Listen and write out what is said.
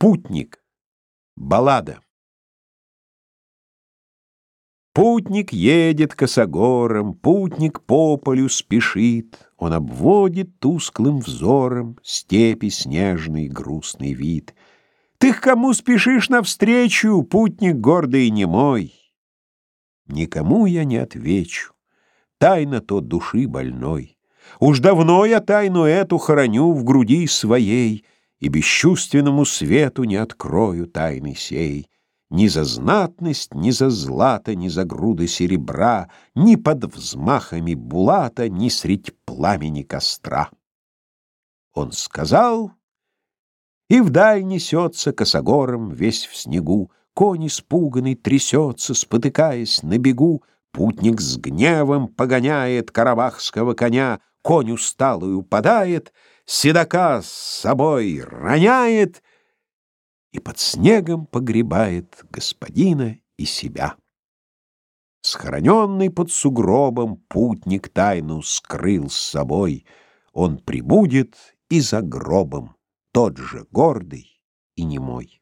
Путник. Баллада. Путник едет косогором, Путник по полю спешит, Он обводит тусклым взором Степи снежный грустный вид. Ты к кому спешишь навстречу, Путник гордый и немой? Никому я не отвечу, Тайна то души больной. Уж давно я тайну эту хороню В груди своей — и бесчувственному свету не открою тайны сей. Ни за знатность, ни за злато, ни за груды серебра, Ни под взмахами булата, ни средь пламени костра. Он сказал, и вдаль несется косогором весь в снегу, Конь испуганный трясется, спотыкаясь на бегу, Путник с гневом погоняет карабахского коня, Конь усталый упадает — седока с собой роняет и под снегом погребает господина и себя. Схороненный под сугробом путник тайну скрыл с собой, он прибудет и за гробом, тот же гордый и немой.